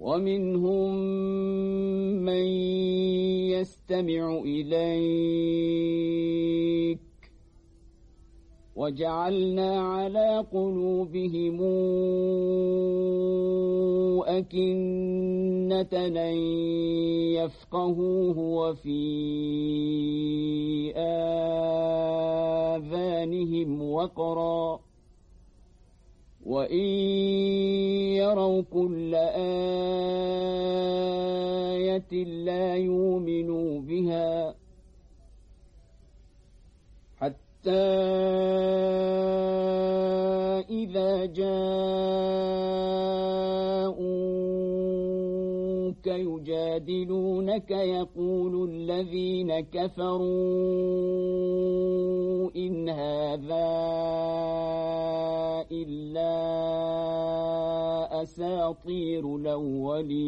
ومنهم من يستمع إليك وجعلنا على قلوبهم أكنة أن يفقهوه وفي آذانهم وقرا وإن يروا كل آية لا يؤمنوا بها حتى إذا جاءوك يجادلونك يقول الذين كفروا إن هذا إلا أساطير الأولين.